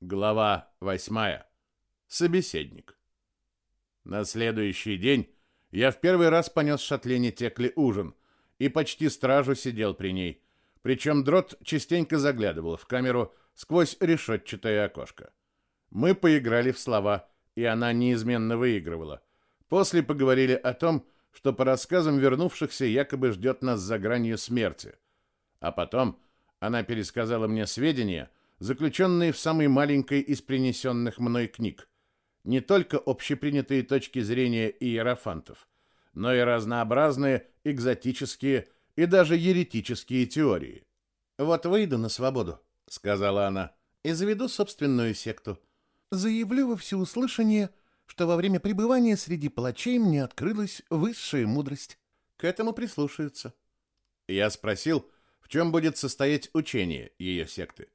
Глава восьмая. Собеседник. На следующий день я в первый раз понес Шатлене Текли ужин и почти стражу сидел при ней. Причем дрот частенько заглядывал в камеру сквозь решетчатое окошко. Мы поиграли в слова, и она неизменно выигрывала. После поговорили о том, что по рассказам вернувшихся якобы ждет нас за гранью смерти. А потом она пересказала мне сведения, заключенные в самой маленькой из принесенных мной книг. Не только общепринятые точки зрения иерофантов, но и разнообразные экзотические и даже еретические теории. «Вот выйду на свободу», — сказала она, — «и заведу собственную секту. Заявлю во всеуслышание, что во время пребывания среди палачей мне открылась высшая мудрость. К этому прислушаются». Я спросил, в чем будет состоять учение ее секты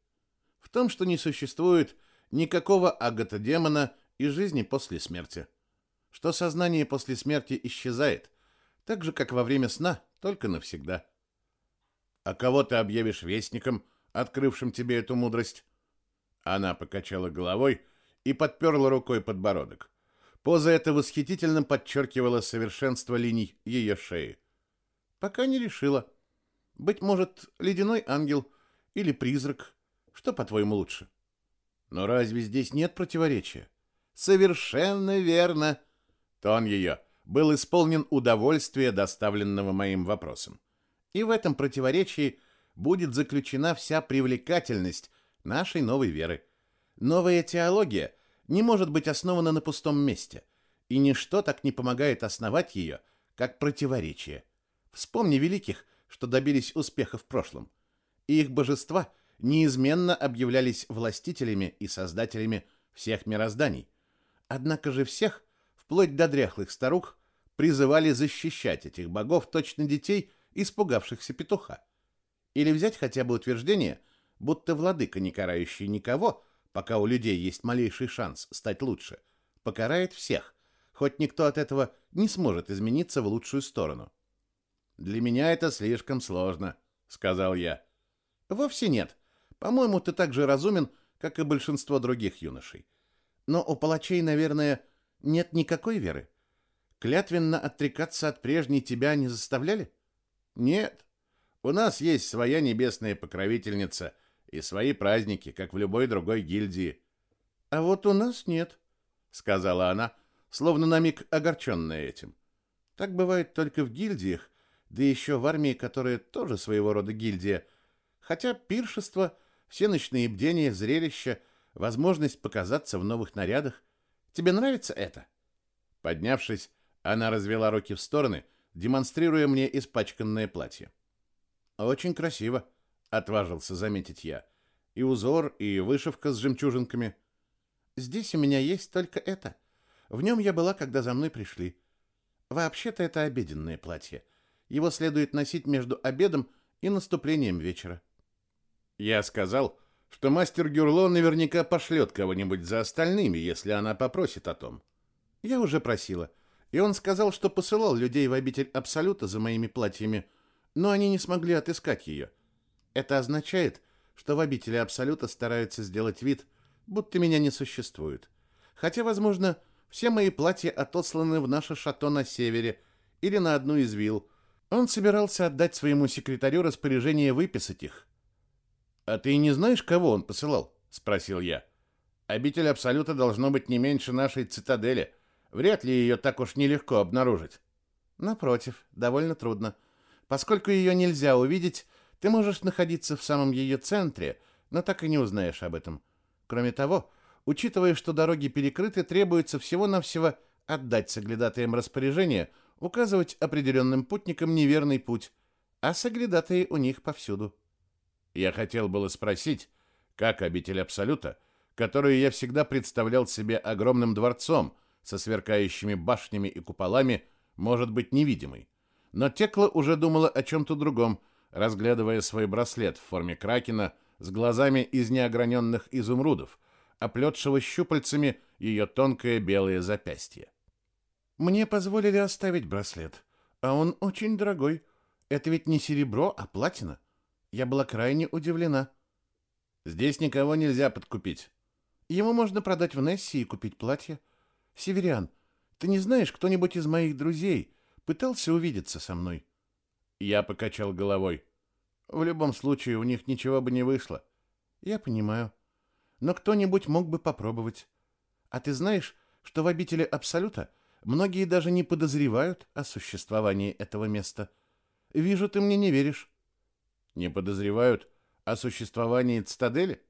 том, что не существует никакого агата-демона и жизни после смерти. Что сознание после смерти исчезает, так же, как во время сна, только навсегда. А кого ты объявишь вестником, открывшим тебе эту мудрость? Она покачала головой и подперла рукой подбородок. Поза эта восхитительно подчеркивала совершенство линий ее шеи. Пока не решила. Быть может, ледяной ангел или призрак, что, по-твоему, лучше? Но разве здесь нет противоречия? Совершенно верно. Тон ее был исполнен удовольствия, доставленного моим вопросом. И в этом противоречии будет заключена вся привлекательность нашей новой веры. Новая теология не может быть основана на пустом месте, и ничто так не помогает основать ее, как противоречие. Вспомни великих, что добились успеха в прошлом. И их божества – неизменно объявлялись властителями и создателями всех мирозданий. Однако же всех, вплоть до дряхлых старух, призывали защищать этих богов точно детей, испугавшихся петуха. Или взять хотя бы утверждение, будто владыка, не карающий никого, пока у людей есть малейший шанс стать лучше, покарает всех, хоть никто от этого не сможет измениться в лучшую сторону. «Для меня это слишком сложно», — сказал я. «Вовсе нет», по-моему, ты так же разумен, как и большинство других юношей. Но у палачей, наверное, нет никакой веры. Клятвенно отрекаться от прежней тебя не заставляли? Нет. У нас есть своя небесная покровительница и свои праздники, как в любой другой гильдии. А вот у нас нет, сказала она, словно на миг огорченная этим. Так бывает только в гильдиях, да еще в армии, которая тоже своего рода гильдия. Хотя пиршество все ночные бдения, зрелища, возможность показаться в новых нарядах. Тебе нравится это? Поднявшись, она развела руки в стороны, демонстрируя мне испачканное платье. Очень красиво, отважился заметить я. И узор, и вышивка с жемчужинками. Здесь у меня есть только это. В нем я была, когда за мной пришли. Вообще-то это обеденное платье. Его следует носить между обедом и наступлением вечера. Я сказал, что мастер Гюрло наверняка пошлет кого-нибудь за остальными, если она попросит о том. Я уже просила, и он сказал, что посылал людей в обитель Абсолюта за моими платьями, но они не смогли отыскать ее. Это означает, что в обители Абсолюта стараются сделать вид, будто меня не существует. Хотя, возможно, все мои платья отосланы в наше шато на севере или на одну из вилл. Он собирался отдать своему секретарю распоряжение выписать их, «А ты не знаешь, кого он посылал?» — спросил я. «Обитель Абсолюта должно быть не меньше нашей цитадели. Вряд ли ее так уж нелегко обнаружить». «Напротив, довольно трудно. Поскольку ее нельзя увидеть, ты можешь находиться в самом ее центре, но так и не узнаешь об этом. Кроме того, учитывая, что дороги перекрыты, требуется всего-навсего отдать соглядатаям распоряжение указывать определенным путникам неверный путь, а соглядатые у них повсюду». Я хотел было спросить, как обитель Абсолюта, которую я всегда представлял себе огромным дворцом со сверкающими башнями и куполами, может быть невидимой. Но Текла уже думала о чем-то другом, разглядывая свой браслет в форме кракена с глазами из неограненных изумрудов, оплетшего щупальцами ее тонкое белое запястье. «Мне позволили оставить браслет, а он очень дорогой. Это ведь не серебро, а платина. Я была крайне удивлена. Здесь никого нельзя подкупить. Ему можно продать в Несси и купить платье. Северян, ты не знаешь, кто-нибудь из моих друзей пытался увидеться со мной? Я покачал головой. В любом случае, у них ничего бы не вышло. Я понимаю. Но кто-нибудь мог бы попробовать. А ты знаешь, что в обители Абсолюта многие даже не подозревают о существовании этого места. Вижу, ты мне не веришь. Не подозревают о существовании цитадели?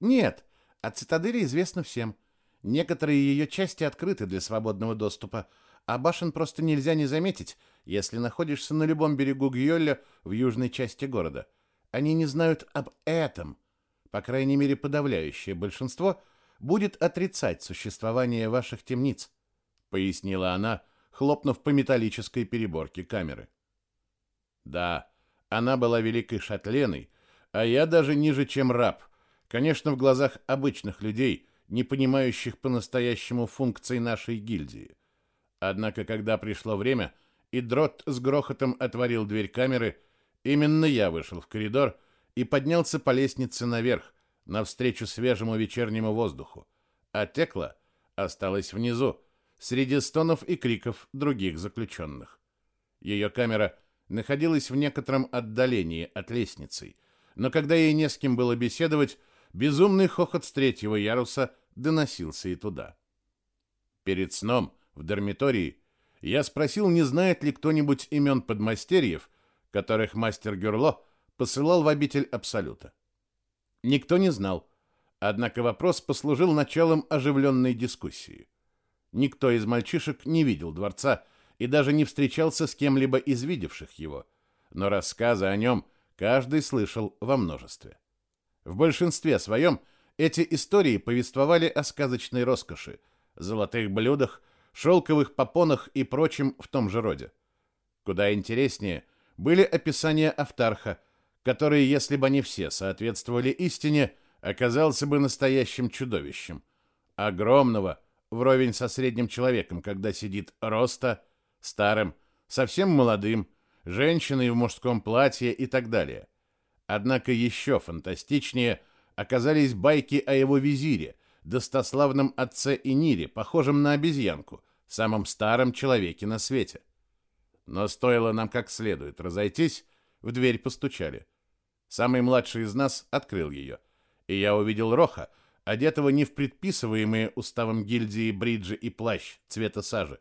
Нет, о цитадели известно всем. Некоторые ее части открыты для свободного доступа, а башен просто нельзя не заметить, если находишься на любом берегу Гьолля в южной части города. Они не знают об этом. По крайней мере, подавляющее большинство будет отрицать существование ваших темниц, пояснила она, хлопнув по металлической переборке камеры. Да, она была великой шатленой, а я даже ниже, чем раб. Конечно, в глазах обычных людей, не понимающих по-настоящему функций нашей гильдии. Однако, когда пришло время, и дрот с грохотом отворил дверь камеры, именно я вышел в коридор и поднялся по лестнице наверх, навстречу свежему вечернему воздуху, а Текла осталась внизу, среди стонов и криков других заключенных. Ее камера находилась в некотором отдалении от лестницы, но когда ей не с кем было беседовать, безумный хохот с третьего яруса доносился и туда. Перед сном в дармитории, я спросил, не знает ли кто-нибудь имен подмастерьев, которых мастер Гюрло посылал в обитель Абсолюта. Никто не знал, однако вопрос послужил началом оживленной дискуссии. Никто из мальчишек не видел дворца и даже не встречался с кем-либо из видевших его, но рассказы о нем каждый слышал во множестве. В большинстве своем эти истории повествовали о сказочной роскоши, золотых блюдах шелковых попонах и прочем в том же роде. Куда интереснее были описания Автарха, который, если бы они все соответствовали истине, оказался бы настоящим чудовищем. Огромного, вровень со средним человеком, когда сидит роста, старым, совсем молодым, женщиной в мужском платье и так далее. Однако еще фантастичнее оказались байки о его визире, достославном отце Инире, похожем на обезьянку, самом старом человеке на свете. Но стоило нам как следует разойтись, в дверь постучали. Самый младший из нас открыл ее, и я увидел Роха, одетого не в предписываемые уставом гильдии бриджи и плащ цвета сажи,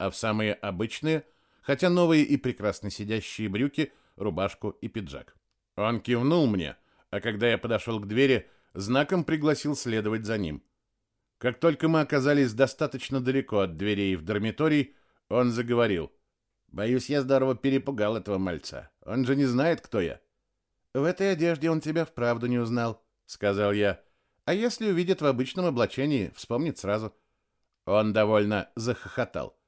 а в самые обычные, хотя новые и прекрасно сидящие брюки, рубашку и пиджак. Он кивнул мне, а когда я подошел к двери, знаком пригласил следовать за ним. Как только мы оказались достаточно далеко от дверей в дармиторий, он заговорил. «Боюсь, я здорово перепугал этого мальца. Он же не знает, кто я». «В этой одежде он тебя вправду не узнал», — сказал я. «А если увидит в обычном облачении, вспомнит сразу». Он довольно захохотал.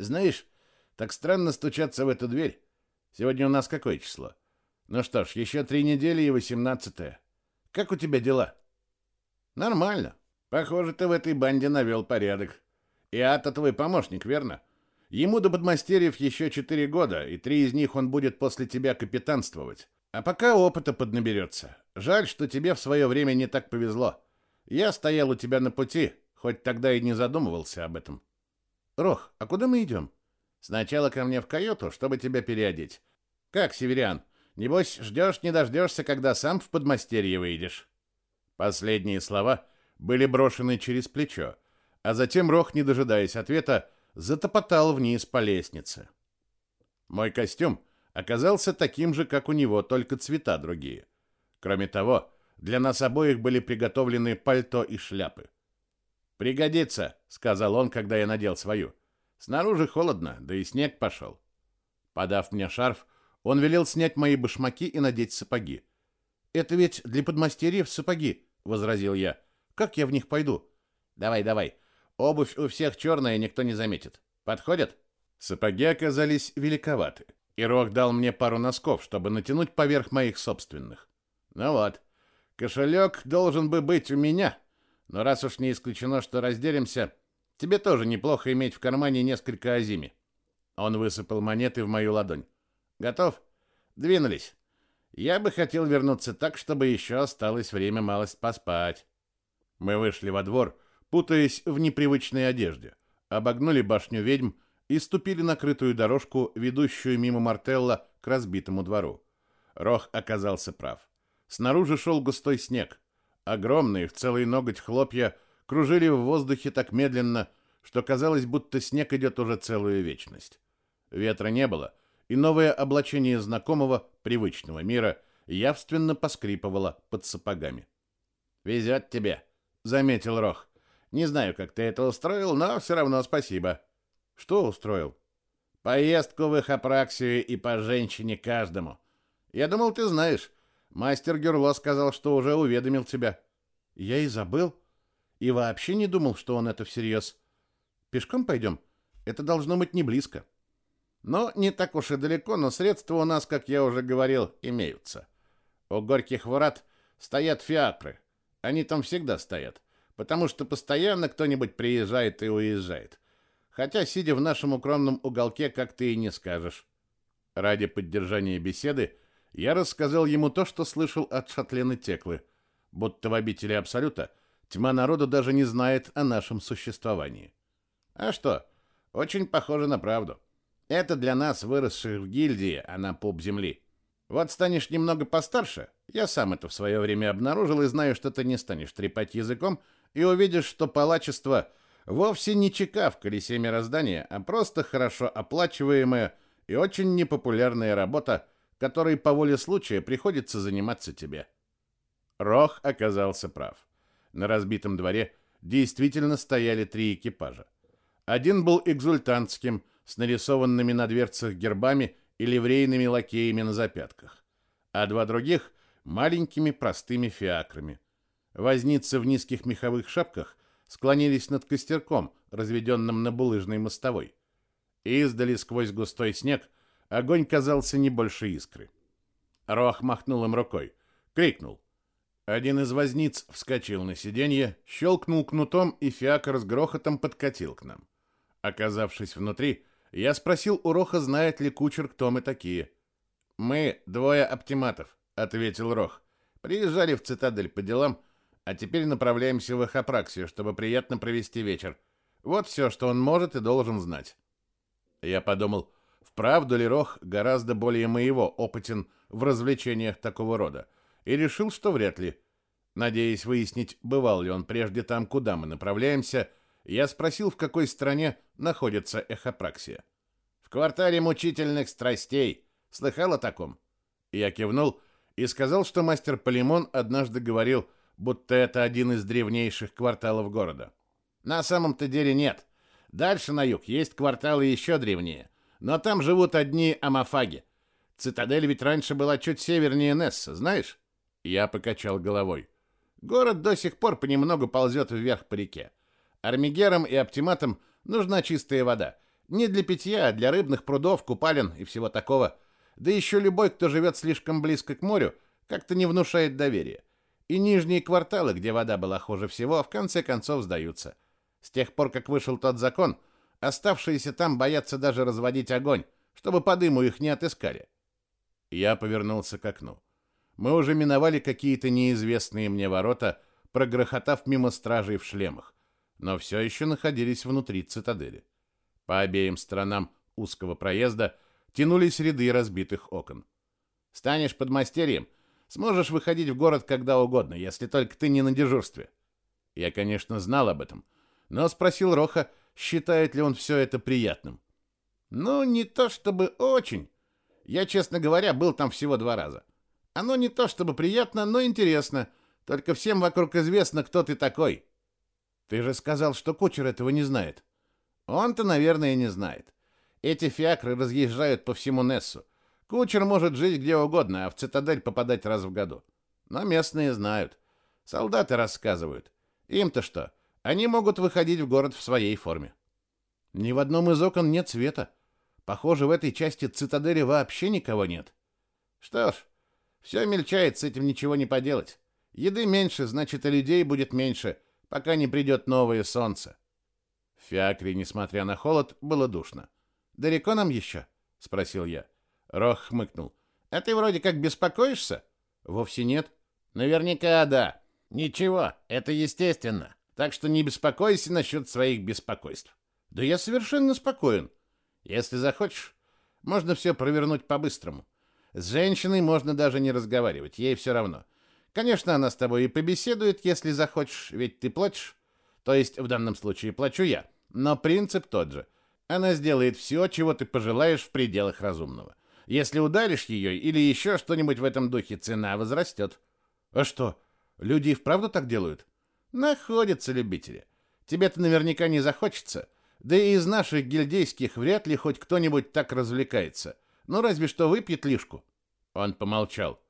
«Знаешь, так странно стучаться в эту дверь. Сегодня у нас какое число? Ну что ж, еще три недели и восемнадцатое. Как у тебя дела? Нормально. Похоже, ты в этой банде навел порядок. И Ата твой помощник, верно? Ему до подмастерьев еще четыре года, и три из них он будет после тебя капитанствовать. А пока опыта поднаберется. Жаль, что тебе в свое время не так повезло. Я стоял у тебя на пути, хоть тогда и не задумывался об этом. Рох, а куда мы идем? Сначала ко мне в каюту, чтобы тебя переодеть. Как, северян, Небось, ждешь, не дождешься, когда сам в подмастерье выйдешь. Последние слова были брошены через плечо, а затем Рох, не дожидаясь ответа, затопотал вниз по лестнице. Мой костюм оказался таким же, как у него, только цвета другие. Кроме того, для нас обоих были приготовлены пальто и шляпы. «Пригодится», — сказал он, когда я надел свою. «Снаружи холодно, да и снег пошел». Подав мне шарф, он велел снять мои башмаки и надеть сапоги. «Это ведь для подмастерьев сапоги», — возразил я. «Как я в них пойду?» «Давай, давай. Обувь у всех черная, никто не заметит. Подходят?» Сапоги оказались великоваты, и Рок дал мне пару носков, чтобы натянуть поверх моих собственных. «Ну вот, кошелек должен бы быть у меня, но раз уж не исключено, что разделимся, тебе тоже неплохо иметь в кармане несколько азими». Он высыпал монеты в мою ладонь. Готов? Двинулись. Я бы хотел вернуться так, чтобы еще осталось время малость поспать. Мы вышли во двор, путаясь в непривычной одежде, обогнули башню ведьм и ступили на крытую дорожку, ведущую мимо Мартелла к разбитому двору. Рох оказался прав. Снаружи шел густой снег. Огромные, в целый ноготь хлопья кружили в воздухе так медленно, что казалось, будто снег идет уже целую вечность. Ветра не было, и новое облачение знакомого, привычного мира явственно поскрипывало под сапогами. «Везет тебе», — заметил Рох. «Не знаю, как ты это устроил, но все равно спасибо». «Что устроил?» «Поездку в их апраксию и по женщине каждому. Я думал, ты знаешь. Мастер Герло сказал, что уже уведомил тебя». «Я и забыл. И вообще не думал, что он это всерьез. Пешком пойдем? Это должно быть не близко». Но не так уж и далеко, но средства у нас, как я уже говорил, имеются. У горьких ворот стоят фиакры. Они там всегда стоят, потому что постоянно кто-нибудь приезжает и уезжает. Хотя, сидя в нашем укромном уголке, как ты и не скажешь. Ради поддержания беседы я рассказал ему то, что слышал от Шатлены Теклы, будто в обители Абсолюта тьма народу даже не знает о нашем существовании. А что, очень похоже на правду. Это для нас, выросших в гильдии, а на пуп земли. Вот станешь немного постарше, я сам это в свое время обнаружил и знаю, что ты не станешь трепать языком и увидишь, что палачество вовсе не чека в колесе мироздания, а просто хорошо оплачиваемая и очень непопулярная работа, которой по воле случая приходится заниматься тебе. Рох оказался прав. На разбитом дворе действительно стояли три экипажа. Один был экзультантским, с нарисованными на дверцах гербами и ливрейными лакеями на запятках, а два других — маленькими простыми фиакрами. Возницы в низких меховых шапках склонились над костерком, разведенным на булыжной мостовой. Издали сквозь густой снег огонь казался не больше искры. Рох махнул им рукой, крикнул. Один из возниц вскочил на сиденье, щелкнул кнутом, и фиакр с грохотом подкатил к нам. Оказавшись внутри, я спросил у Роха, знает ли кучер, кто мы такие. «Мы двое оптиматов», — ответил Рох. «Приезжали в цитадель по делам, а теперь направляемся в Эхопраксию, чтобы приятно провести вечер. Вот все, что он может и должен знать». Я подумал, вправду ли Рох гораздо более моего опытен в развлечениях такого рода, и решил, что вряд ли. Надеясь выяснить, бывал ли он прежде там, куда мы направляемся, — я спросил, в какой стране находится эхопраксия. «В квартале мучительных страстей. Слыхал о таком?» Я кивнул и сказал, что мастер Полимон однажды говорил, будто это один из древнейших кварталов города. На самом-то деле нет. Дальше на юг есть кварталы еще древнее, но там живут одни амафаги. Цитадель ведь раньше была чуть севернее Несса, знаешь? Я покачал головой. Город до сих пор понемногу ползет вверх по реке. Армигерам и оптиматам нужна чистая вода. Не для питья, а для рыбных прудов, купалин и всего такого. Да еще любой, кто живет слишком близко к морю, как-то не внушает доверия. И нижние кварталы, где вода была хуже всего, в конце концов сдаются. С тех пор, как вышел тот закон, оставшиеся там боятся даже разводить огонь, чтобы по дыму их не отыскали. Я повернулся к окну. Мы уже миновали какие-то неизвестные мне ворота, прогрохотав мимо стражей в шлемах но все еще находились внутри цитадели. По обеим сторонам узкого проезда тянулись ряды разбитых окон. «Станешь подмастерьем, сможешь выходить в город когда угодно, если только ты не на дежурстве». Я, конечно, знал об этом, но спросил Роха, считает ли он все это приятным. «Ну, не то чтобы очень. Я, честно говоря, был там всего два раза. Оно не то чтобы приятно, но интересно. Только всем вокруг известно, кто ты такой. Ты же сказал, что кучер этого не знает. Он-то, наверное, не знает. Эти фиакры разъезжают по всему Нессу. Кучер может жить где угодно, а в цитадель попадать раз в году. Но местные знают. Солдаты рассказывают. Им-то что? Они могут выходить в город в своей форме. Ни в одном из окон нет света. Похоже, в этой части цитадели вообще никого нет. Что ж, все мельчает, с этим ничего не поделать. Еды меньше, значит, и людей будет меньше — пока не придет новое солнце. В Фиакре, несмотря на холод, было душно. «Далеко нам еще?» — спросил я. Рох хмыкнул. «А ты вроде как беспокоишься?» «Вовсе нет». «Наверняка да. Ничего, это естественно. Так что не беспокойся насчет своих беспокойств. Да я совершенно спокоен. Если захочешь, можно все провернуть по-быстрому. С женщиной можно даже не разговаривать, ей все равно. Конечно, она с тобой и побеседует, если захочешь, ведь ты платишь. То есть в данном случае плачу я. Но принцип тот же. Она сделает все, чего ты пожелаешь в пределах разумного. Если ударишь ее или еще что-нибудь в этом духе, цена возрастет. А что, люди и вправду так делают? Находятся любители. Тебе-то наверняка не захочется. Да и из наших гильдейских вряд ли хоть кто-нибудь так развлекается. Ну, разве что выпьет лишку. Он помолчал.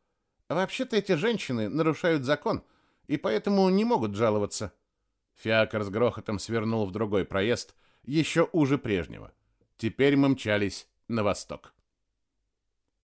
Вообще-то эти женщины нарушают закон, и поэтому не могут жаловаться. Фиакр с грохотом свернул в другой проезд, еще уже прежнего. Теперь мы мчались на восток.